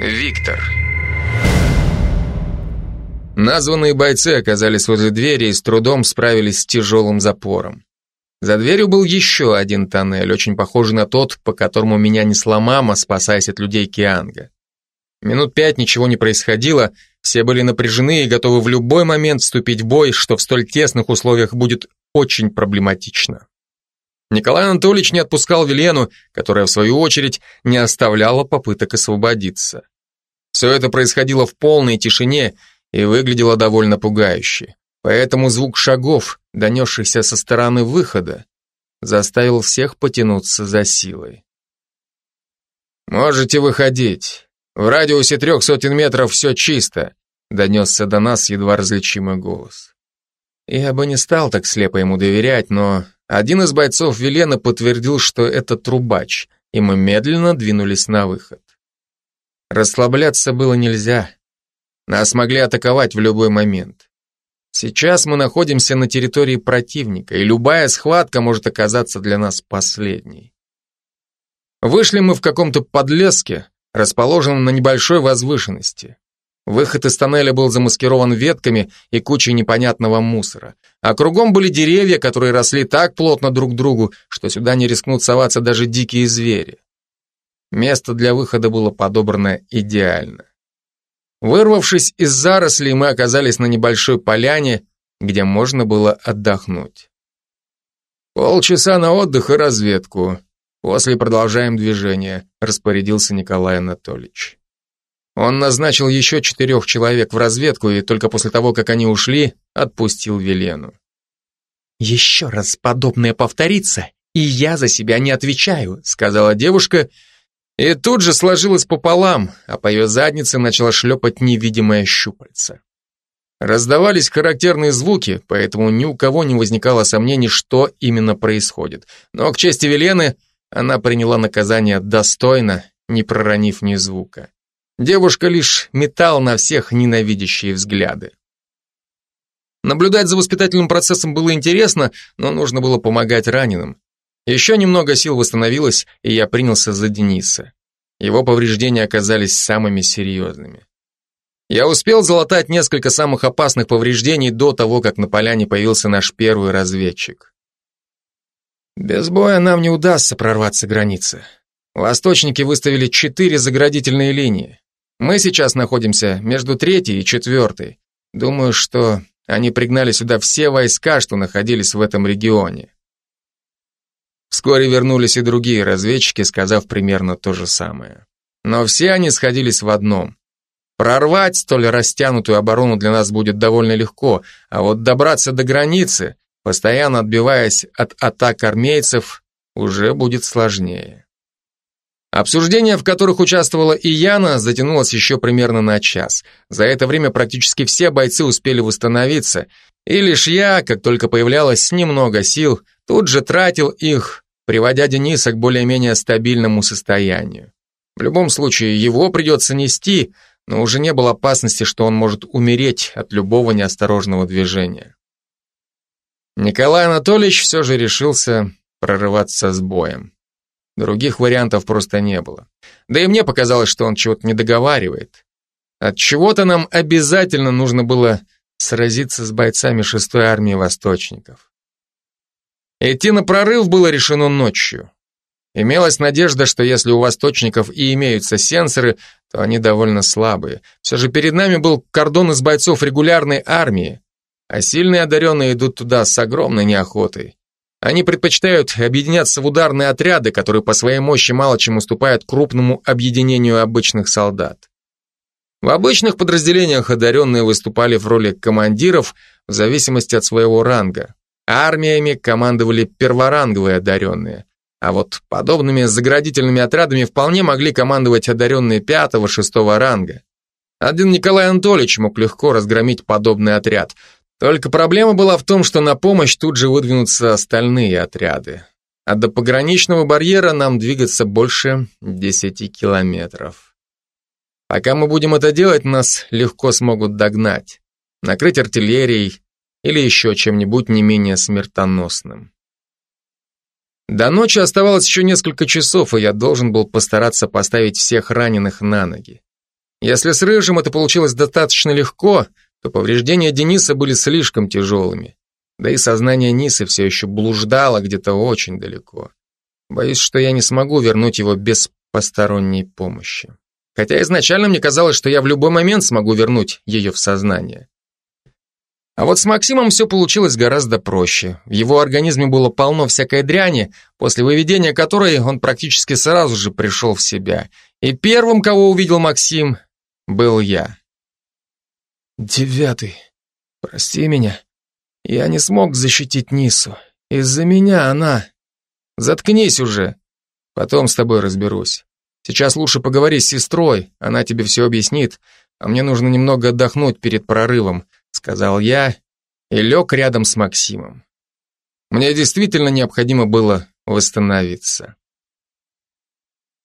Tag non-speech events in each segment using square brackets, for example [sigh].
Виктор. Названные бойцы оказались возле двери и с трудом справились с тяжелым запором. За дверью был еще один тоннель, очень похожий на тот, по которому меня несла мама, спасаясь от людей Кианга. Минут пять ничего не происходило, все были напряжены и готовы в любой момент вступить в бой, что в столь тесных условиях будет очень проблематично. Николай Анатольевич не отпускал Велену, которая, в свою очередь, не оставляла попыток освободиться. Все это происходило в полной тишине и выглядело довольно пугающе. Поэтому звук шагов, донесшихся со стороны выхода, заставил всех потянуться за силой. «Можете выходить. В радиусе трех сотен метров все чисто», донесся до нас едва различимый голос. Я бы не стал так слепо ему доверять, но один из бойцов Велена подтвердил, что это трубач, и мы медленно двинулись на выход. Расслабляться было нельзя. Нас могли атаковать в любой момент. Сейчас мы находимся на территории противника, и любая схватка может оказаться для нас последней. Вышли мы в каком-то подлеске, расположенном на небольшой возвышенности. Выход из тоннеля был замаскирован ветками и кучей непонятного мусора. А кругом были деревья, которые росли так плотно друг к другу, что сюда не рискнут соваться даже дикие звери. Место для выхода было подобрано идеально. Вырвавшись из зарослей, мы оказались на небольшой поляне, где можно было отдохнуть. Полчаса на отдых и разведку. После продолжаем движение, распорядился Николай Анатольевич. Он назначил еще четырех человек в разведку и только после того, как они ушли, отпустил Велену. «Еще раз подобное повторится, и я за себя не отвечаю», сказала девушка и тут же сложилась пополам, а по ее заднице начала шлепать невидимое щупальце. Раздавались характерные звуки, поэтому ни у кого не возникало сомнений, что именно происходит. Но к чести Велены, она приняла наказание достойно, не проронив ни звука. Девушка лишь метал на всех ненавидящие взгляды. Наблюдать за воспитательным процессом было интересно, но нужно было помогать раненым. Еще немного сил восстановилось, и я принялся за Дениса. Его повреждения оказались самыми серьезными. Я успел залатать несколько самых опасных повреждений до того, как на поляне появился наш первый разведчик. Без боя нам не удастся прорваться границы. Восточники выставили четыре заградительные линии. Мы сейчас находимся между третьей и четвертой. Думаю, что они пригнали сюда все войска, что находились в этом регионе. Вскоре вернулись и другие разведчики, сказав примерно то же самое. Но все они сходились в одном. Прорвать столь растянутую оборону для нас будет довольно легко, а вот добраться до границы, постоянно отбиваясь от атак армейцев, уже будет сложнее. Обсуждения, в которых участвовала и Яна, затянулось еще примерно на час. За это время практически все бойцы успели восстановиться, и лишь я, как только появлялось немного сил, тут же тратил их, приводя Дениса к более-менее стабильному состоянию. В любом случае, его придется нести, но уже не было опасности, что он может умереть от любого неосторожного движения. Николай Анатольевич все же решился прорываться с боем. Других вариантов просто не было. Да и мне показалось, что он чего-то не договаривает. От чего-то нам обязательно нужно было сразиться с бойцами шестой армии восточников. Идти на прорыв было решено ночью. Имелась надежда, что если у восточников и имеются сенсоры, то они довольно слабые. Все же перед нами был кордон из бойцов регулярной армии, а сильные одаренные идут туда с огромной неохотой. Они предпочитают объединяться в ударные отряды, которые по своей мощи мало чем уступают крупному объединению обычных солдат. В обычных подразделениях одаренные выступали в роли командиров в зависимости от своего ранга. Армиями командовали перворанговые одаренные, а вот подобными заградительными отрядами вполне могли командовать одаренные пятого-шестого ранга. Один Николай Анатольевич мог легко разгромить подобный отряд. Только проблема была в том, что на помощь тут же выдвинутся остальные отряды. А до пограничного барьера нам двигаться больше 10 километров. Пока мы будем это делать, нас легко смогут догнать. Накрыть артиллерией, или еще чем-нибудь не менее смертоносным. До ночи оставалось еще несколько часов, и я должен был постараться поставить всех раненых на ноги. Если с Рыжим это получилось достаточно легко, то повреждения Дениса были слишком тяжелыми. Да и сознание Нисы все еще блуждало где-то очень далеко. Боюсь, что я не смогу вернуть его без посторонней помощи. Хотя изначально мне казалось, что я в любой момент смогу вернуть ее в сознание. А вот с Максимом все получилось гораздо проще. В его организме было полно всякой дряни, после выведения которой он практически сразу же пришел в себя. И первым, кого увидел Максим, был я. «Девятый, прости меня. Я не смог защитить Нису. Из-за меня она...» «Заткнись уже. Потом с тобой разберусь. Сейчас лучше поговори с сестрой, она тебе все объяснит, а мне нужно немного отдохнуть перед прорывом сказал я и лег рядом с Максимом. Мне действительно необходимо было восстановиться.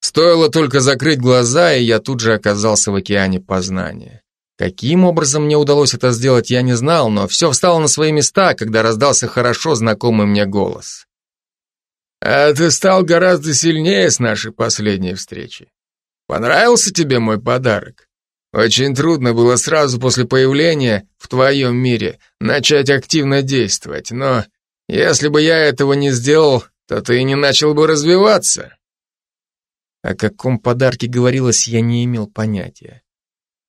Стоило только закрыть глаза, и я тут же оказался в океане познания. Каким образом мне удалось это сделать, я не знал, но все встало на свои места, когда раздался хорошо знакомый мне голос. «А ты стал гораздо сильнее с нашей последней встречи. Понравился тебе мой подарок?» Очень трудно было сразу после появления в твоем мире начать активно действовать, но если бы я этого не сделал, то ты не начал бы развиваться. О каком подарке говорилось, я не имел понятия.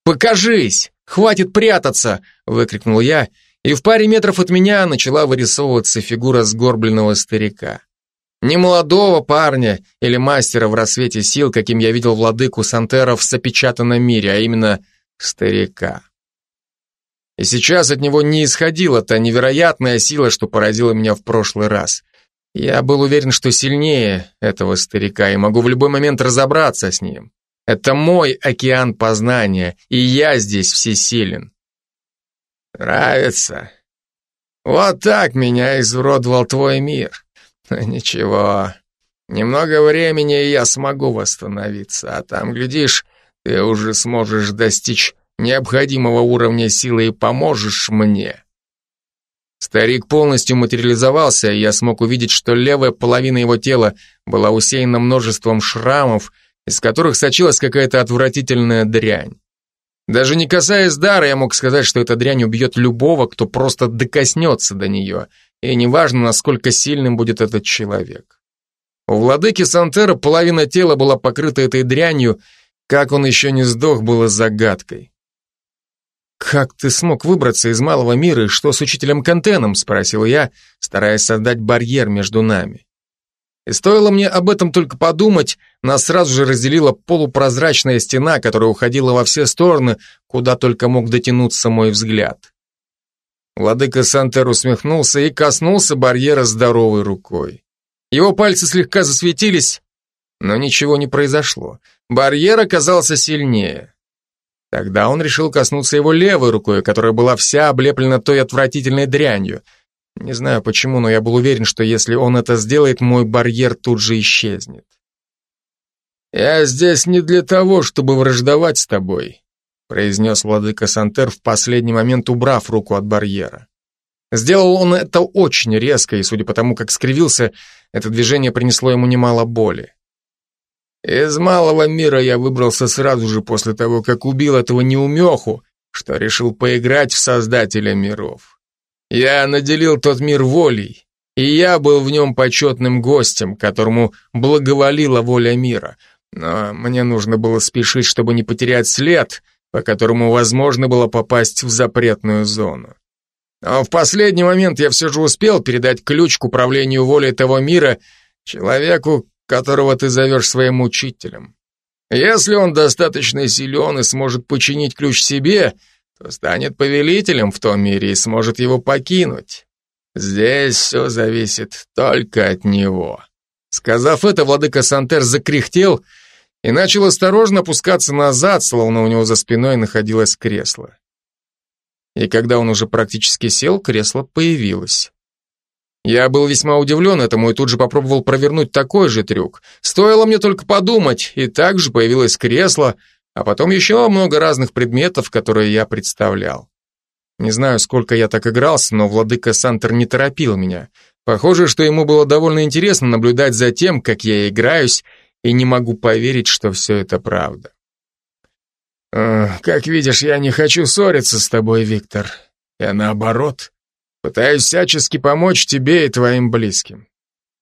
«Покажись! Хватит прятаться!» — выкрикнул я, и в паре метров от меня начала вырисовываться фигура сгорбленного старика. Не молодого парня или мастера в рассвете сил, каким я видел владыку Сантера в сопечатанном мире, а именно старика. И сейчас от него не исходила та невероятная сила, что поразила меня в прошлый раз. Я был уверен, что сильнее этого старика и могу в любой момент разобраться с ним. Это мой океан познания, и я здесь всесилен. Нравится. Вот так меня изуродовал твой мир. [laughs] Ничего, немного времени, и я смогу восстановиться, а там, глядишь, ты уже сможешь достичь необходимого уровня силы и поможешь мне. Старик полностью материализовался, и я смог увидеть, что левая половина его тела была усеяна множеством шрамов, из которых сочилась какая-то отвратительная дрянь. Даже не касаясь дара, я мог сказать, что эта дрянь убьет любого, кто просто докоснется до нее, и неважно, насколько сильным будет этот человек. У владыки Сантера половина тела была покрыта этой дрянью, как он еще не сдох, было загадкой. «Как ты смог выбраться из малого мира и что с учителем Кантеном?» – спросил я, стараясь создать барьер между нами. И стоило мне об этом только подумать, нас сразу же разделила полупрозрачная стена, которая уходила во все стороны, куда только мог дотянуться мой взгляд. Владыка Сантер усмехнулся и коснулся барьера здоровой рукой. Его пальцы слегка засветились, но ничего не произошло. Барьер оказался сильнее. Тогда он решил коснуться его левой рукой, которая была вся облеплена той отвратительной дрянью. Не знаю почему, но я был уверен, что если он это сделает, мой барьер тут же исчезнет. «Я здесь не для того, чтобы враждовать с тобой произнес владыка Сантер в последний момент, убрав руку от барьера. Сделал он это очень резко, и, судя по тому, как скривился, это движение принесло ему немало боли. Из малого мира я выбрался сразу же после того, как убил этого неумеху, что решил поиграть в Создателя миров. Я наделил тот мир волей, и я был в нем почетным гостем, которому благоволила воля мира. Но мне нужно было спешить, чтобы не потерять след, по которому возможно было попасть в запретную зону. Но в последний момент я все же успел передать ключ к управлению волей того мира человеку, которого ты зовешь своим учителем. Если он достаточно силен и сможет починить ключ себе, то станет повелителем в том мире и сможет его покинуть. Здесь все зависит только от него. Сказав это, владыка Сантер закряхтел и начал осторожно опускаться назад, словно у него за спиной находилось кресло. И когда он уже практически сел, кресло появилось. Я был весьма удивлен этому и тут же попробовал провернуть такой же трюк. Стоило мне только подумать, и также появилось кресло, а потом еще много разных предметов, которые я представлял. Не знаю, сколько я так игрался, но владыка Сантер не торопил меня. Похоже, что ему было довольно интересно наблюдать за тем, как я играюсь, и не могу поверить, что все это правда. Как видишь, я не хочу ссориться с тобой, Виктор. Я наоборот, пытаюсь всячески помочь тебе и твоим близким.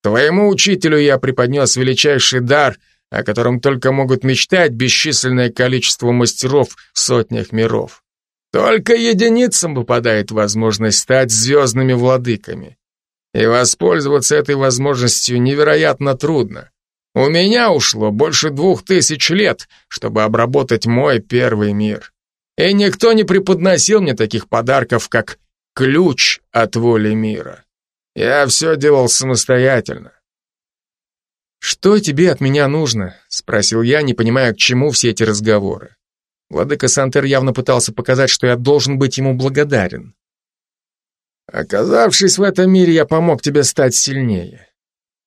Твоему учителю я преподнес величайший дар, о котором только могут мечтать бесчисленное количество мастеров в сотнях миров. Только единицам выпадает возможность стать звездными владыками. И воспользоваться этой возможностью невероятно трудно. У меня ушло больше двух тысяч лет, чтобы обработать мой первый мир. И никто не преподносил мне таких подарков, как ключ от воли мира. Я все делал самостоятельно. «Что тебе от меня нужно?» — спросил я, не понимая, к чему все эти разговоры. Владыка Сантер явно пытался показать, что я должен быть ему благодарен. «Оказавшись в этом мире, я помог тебе стать сильнее.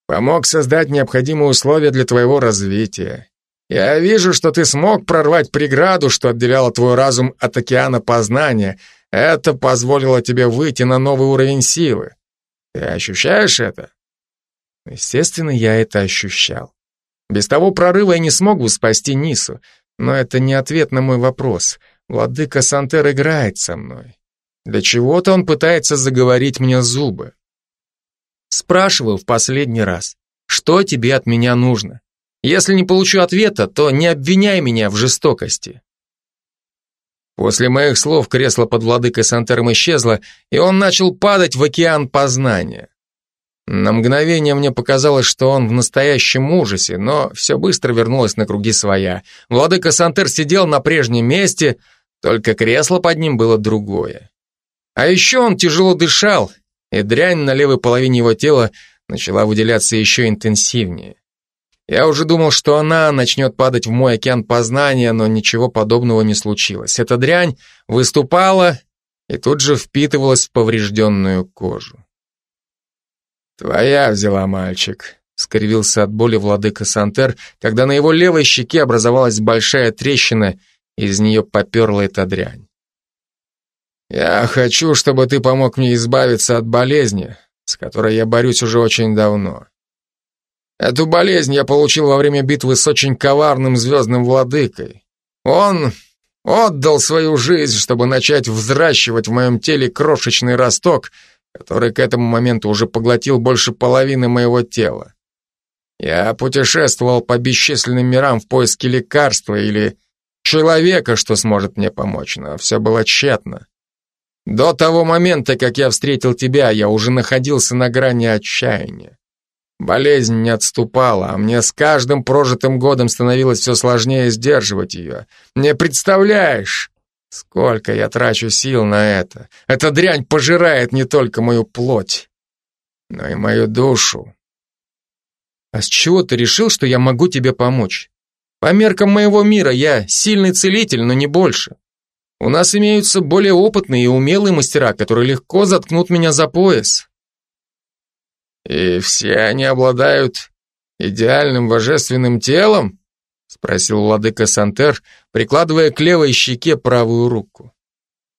Помог создать необходимые условия для твоего развития. Я вижу, что ты смог прорвать преграду, что отделяла твой разум от океана познания. Это позволило тебе выйти на новый уровень силы. Ты ощущаешь это? Естественно, я это ощущал. Без того прорыва я не смог бы спасти Нису, но это не ответ на мой вопрос. Владыка Сантер играет со мной. Для чего-то он пытается заговорить мне зубы. Спрашиваю в последний раз, что тебе от меня нужно? Если не получу ответа, то не обвиняй меня в жестокости. После моих слов кресло под владыкой Сантером исчезло, и он начал падать в океан познания. На мгновение мне показалось, что он в настоящем ужасе, но все быстро вернулось на круги своя. Владыка Сантер сидел на прежнем месте, только кресло под ним было другое. А еще он тяжело дышал, и дрянь на левой половине его тела начала выделяться еще интенсивнее. Я уже думал, что она начнет падать в мой океан познания, но ничего подобного не случилось. Эта дрянь выступала и тут же впитывалась в поврежденную кожу. «Твоя взяла, мальчик», — скривился от боли владыка Сантер, когда на его левой щеке образовалась большая трещина, из нее поперла эта дрянь. Я хочу, чтобы ты помог мне избавиться от болезни, с которой я борюсь уже очень давно. Эту болезнь я получил во время битвы с очень коварным звездным владыкой. Он отдал свою жизнь, чтобы начать взращивать в моем теле крошечный росток, который к этому моменту уже поглотил больше половины моего тела. Я путешествовал по бесчисленным мирам в поиске лекарства или человека, что сможет мне помочь, но все было тщетно. До того момента, как я встретил тебя, я уже находился на грани отчаяния. Болезнь не отступала, а мне с каждым прожитым годом становилось все сложнее сдерживать ее. Не представляешь, сколько я трачу сил на это. Эта дрянь пожирает не только мою плоть, но и мою душу. А с чего ты решил, что я могу тебе помочь? По меркам моего мира я сильный целитель, но не больше. У нас имеются более опытные и умелые мастера, которые легко заткнут меня за пояс. И все они обладают идеальным божественным телом? Спросил владыка Сантер, прикладывая к левой щеке правую руку.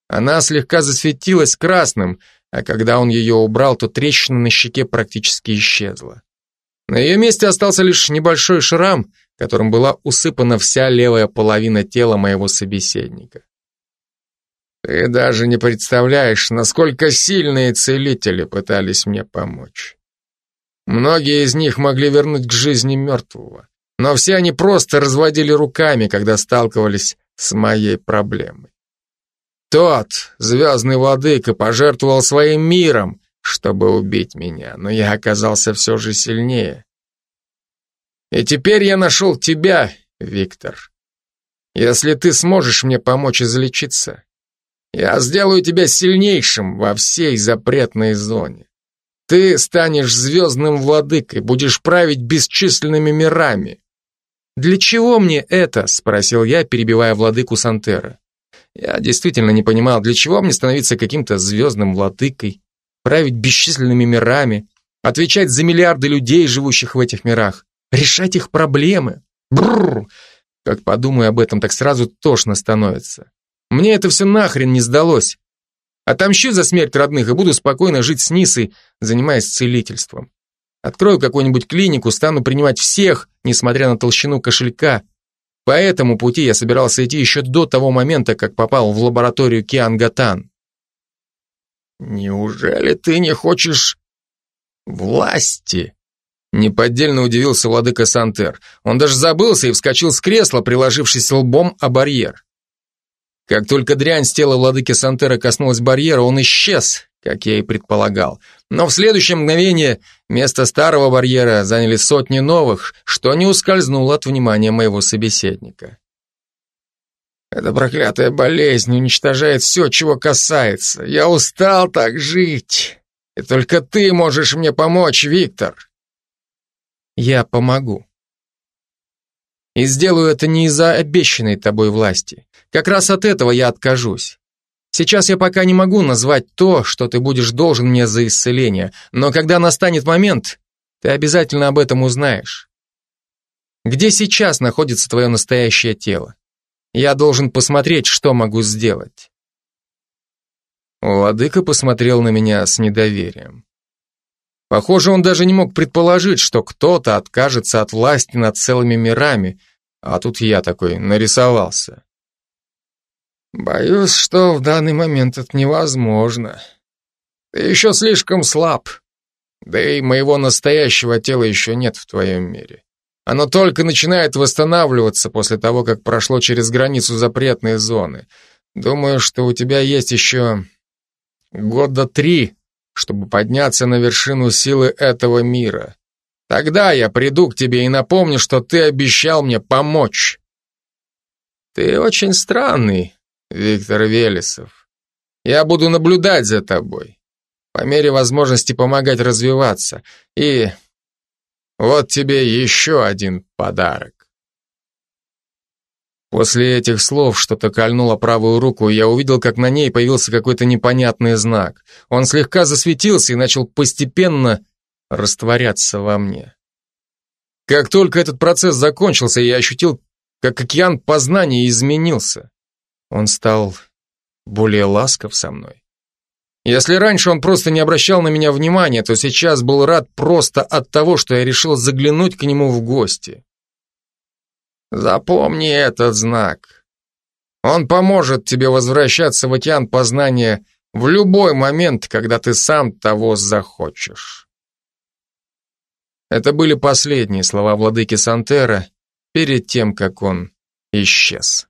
Она слегка засветилась красным, а когда он ее убрал, то трещина на щеке практически исчезла. На ее месте остался лишь небольшой шрам, которым была усыпана вся левая половина тела моего собеседника. Ты даже не представляешь, насколько сильные целители пытались мне помочь. Многие из них могли вернуть к жизни мертвого, но все они просто разводили руками, когда сталкивались с моей проблемой. Тот, звездный владыка, пожертвовал своим миром, чтобы убить меня, но я оказался все же сильнее. И теперь я нашел тебя, Виктор. Если ты сможешь мне помочь излечиться, я сделаю тебя сильнейшим во всей запретной зоне. Ты станешь звездным владыкой, будешь править бесчисленными мирами. Для чего мне это? Спросил я, перебивая владыку Сантера. Я действительно не понимал, для чего мне становиться каким-то звездным владыкой, править бесчисленными мирами, отвечать за миллиарды людей, живущих в этих мирах, решать их проблемы. Бррр! Как подумаю об этом, так сразу тошно становится. Мне это все нахрен не сдалось. Отомщу за смерть родных и буду спокойно жить с Нисой, занимаясь целительством. Открою какую-нибудь клинику, стану принимать всех, несмотря на толщину кошелька. По этому пути я собирался идти еще до того момента, как попал в лабораторию Киангатан. «Неужели ты не хочешь власти?» Неподдельно удивился владыка Сантер. Он даже забылся и вскочил с кресла, приложившись лбом о барьер. Как только дрянь с тела владыки Сантера коснулась барьера, он исчез, как я и предполагал. Но в следующее мгновение место старого барьера заняли сотни новых, что не ускользнуло от внимания моего собеседника. Эта проклятая болезнь уничтожает все, чего касается. Я устал так жить. И только ты можешь мне помочь, Виктор. Я помогу. И сделаю это не из-за обещанной тобой власти. Как раз от этого я откажусь. Сейчас я пока не могу назвать то, что ты будешь должен мне за исцеление, но когда настанет момент, ты обязательно об этом узнаешь. Где сейчас находится твое настоящее тело? Я должен посмотреть, что могу сделать. Владыка посмотрел на меня с недоверием. Похоже, он даже не мог предположить, что кто-то откажется от власти над целыми мирами, а тут я такой нарисовался. Боюсь, что в данный момент это невозможно. Ты еще слишком слаб. Да и моего настоящего тела еще нет в твоем мире. Оно только начинает восстанавливаться после того, как прошло через границу запретной зоны. Думаю, что у тебя есть еще года три, чтобы подняться на вершину силы этого мира. Тогда я приду к тебе и напомню, что ты обещал мне помочь. Ты очень странный, Виктор Велесов. Я буду наблюдать за тобой. По мере возможности помогать развиваться. И вот тебе еще один подарок. После этих слов что-то кольнуло правую руку, и я увидел, как на ней появился какой-то непонятный знак. Он слегка засветился и начал постепенно растворяться во мне. Как только этот процесс закончился, я ощутил, как океан познания изменился. Он стал более ласков со мной. Если раньше он просто не обращал на меня внимания, то сейчас был рад просто от того, что я решил заглянуть к нему в гости. Запомни этот знак. Он поможет тебе возвращаться в океан познания в любой момент, когда ты сам того захочешь. Это были последние слова владыки Сантера перед тем, как он исчез.